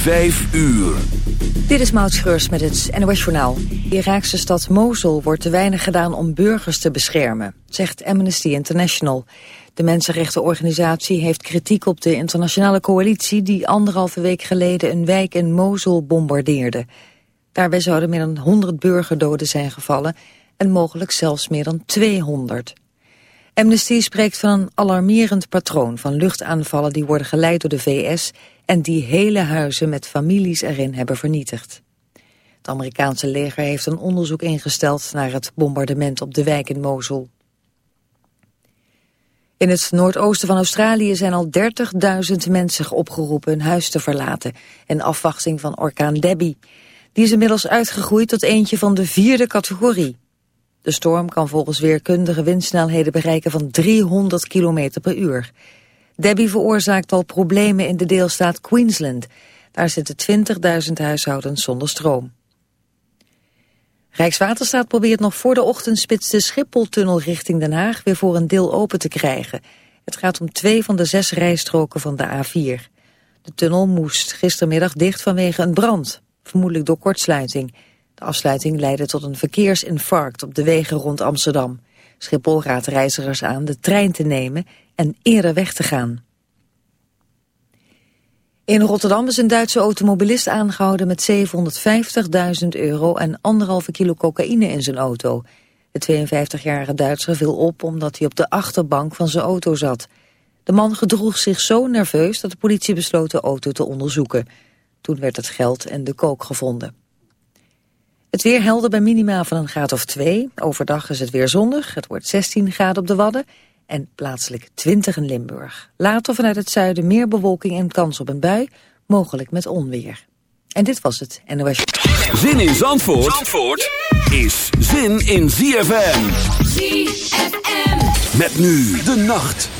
Vijf uur. Dit is Maud Schreurs met het NOS Journaal. De Iraakse stad Mosul wordt te weinig gedaan om burgers te beschermen, zegt Amnesty International. De mensenrechtenorganisatie heeft kritiek op de internationale coalitie... die anderhalve week geleden een wijk in Mosul bombardeerde. Daarbij zouden meer dan 100 burgerdoden zijn gevallen... en mogelijk zelfs meer dan 200. Amnesty spreekt van een alarmerend patroon van luchtaanvallen... die worden geleid door de VS en die hele huizen met families erin hebben vernietigd. Het Amerikaanse leger heeft een onderzoek ingesteld naar het bombardement op de wijk in Mosul. In het noordoosten van Australië zijn al 30.000 mensen opgeroepen hun huis te verlaten in afwachting van orkaan Debbie. Die is inmiddels uitgegroeid tot eentje van de vierde categorie. De storm kan volgens weerkundige windsnelheden bereiken van 300 km per uur. Debbie veroorzaakt al problemen in de deelstaat Queensland. Daar zitten 20.000 huishoudens zonder stroom. Rijkswaterstaat probeert nog voor de ochtendspits de Schipholtunnel richting Den Haag weer voor een deel open te krijgen. Het gaat om twee van de zes rijstroken van de A4. De tunnel moest gistermiddag dicht vanwege een brand, vermoedelijk door kortsluiting. Afsluiting leidde tot een verkeersinfarct op de wegen rond Amsterdam. Schiphol raadt reizigers aan de trein te nemen en eerder weg te gaan. In Rotterdam is een Duitse automobilist aangehouden met 750.000 euro en anderhalve kilo cocaïne in zijn auto. De 52-jarige Duitser viel op omdat hij op de achterbank van zijn auto zat. De man gedroeg zich zo nerveus dat de politie besloot de auto te onderzoeken. Toen werd het geld en de kook gevonden. Het weer helder bij minima van een graad of 2. Overdag is het weer zonnig. Het wordt 16 graden op de Wadden en plaatselijk 20 in Limburg. Later vanuit het zuiden meer bewolking en kans op een bui, mogelijk met onweer. En dit was het NOS. Zin in Zandvoort, Zandvoort is zin in ZFM. ZFM. Met nu de nacht.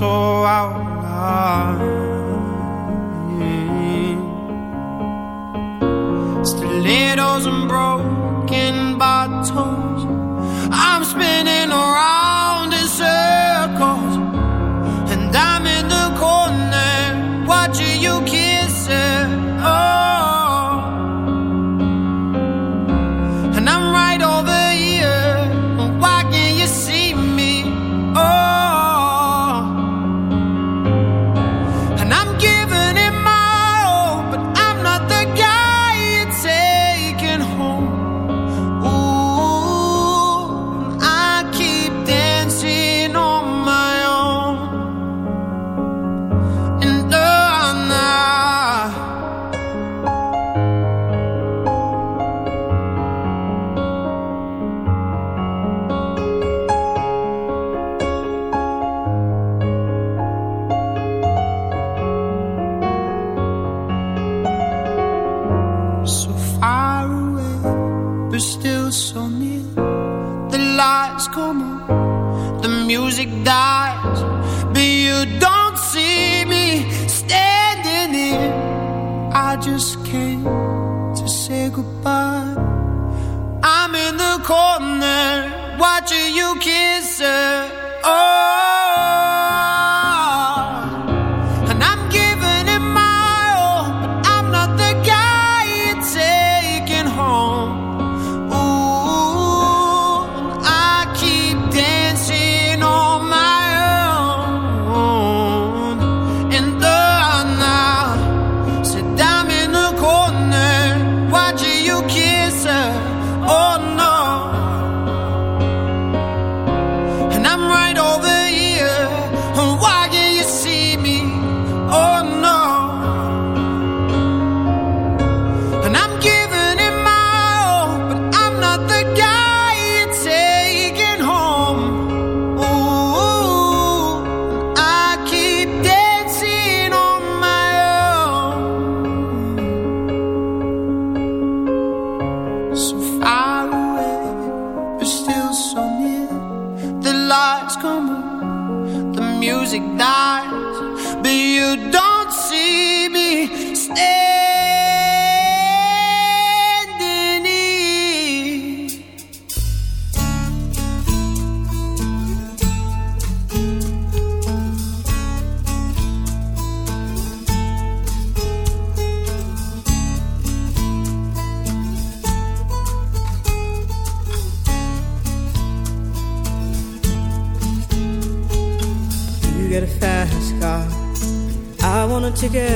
corazón. music dies, but you don't.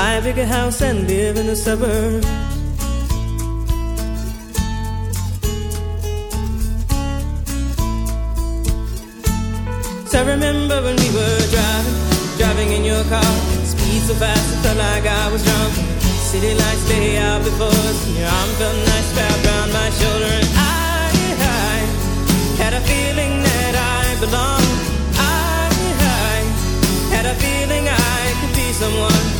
Buy a bigger house and live in the suburbs. So I remember when we were driving, driving in your car Speed so fast, it felt like I was drunk. City lights lay out before us, and your arm felt nice wrapped around my shoulder. And I, I had a feeling that I belonged. I, I had a feeling I could be someone,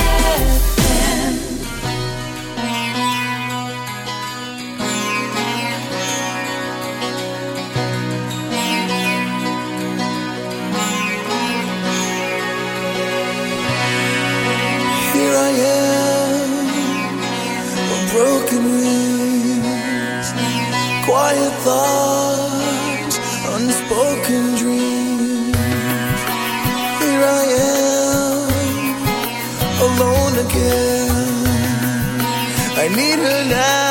FM. her all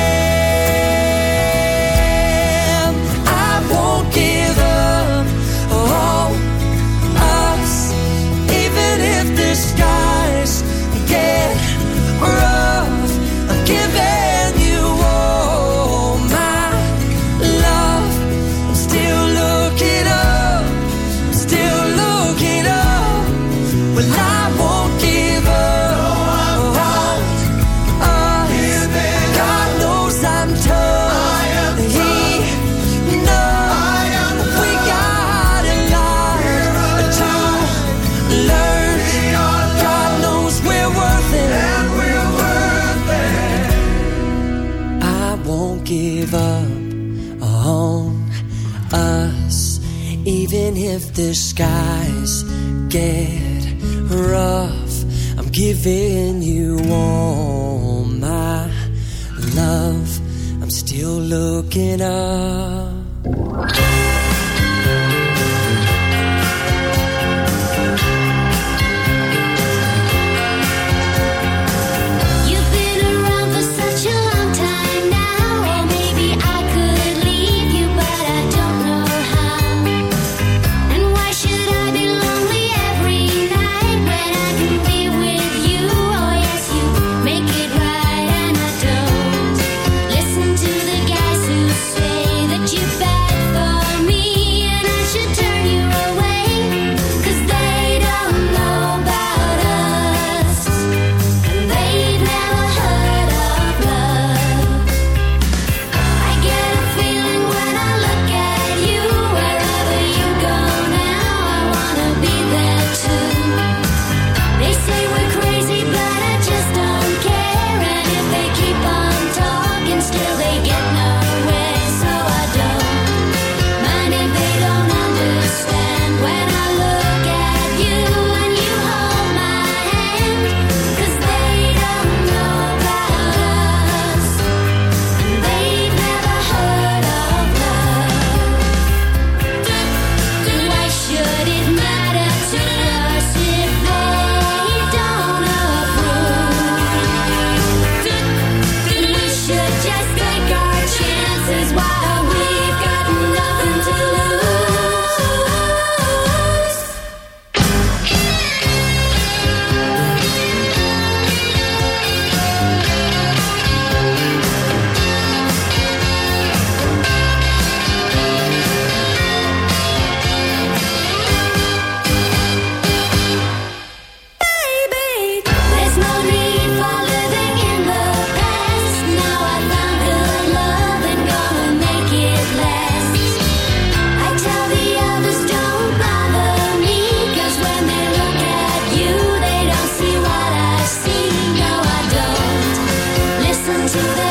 Looking up. to the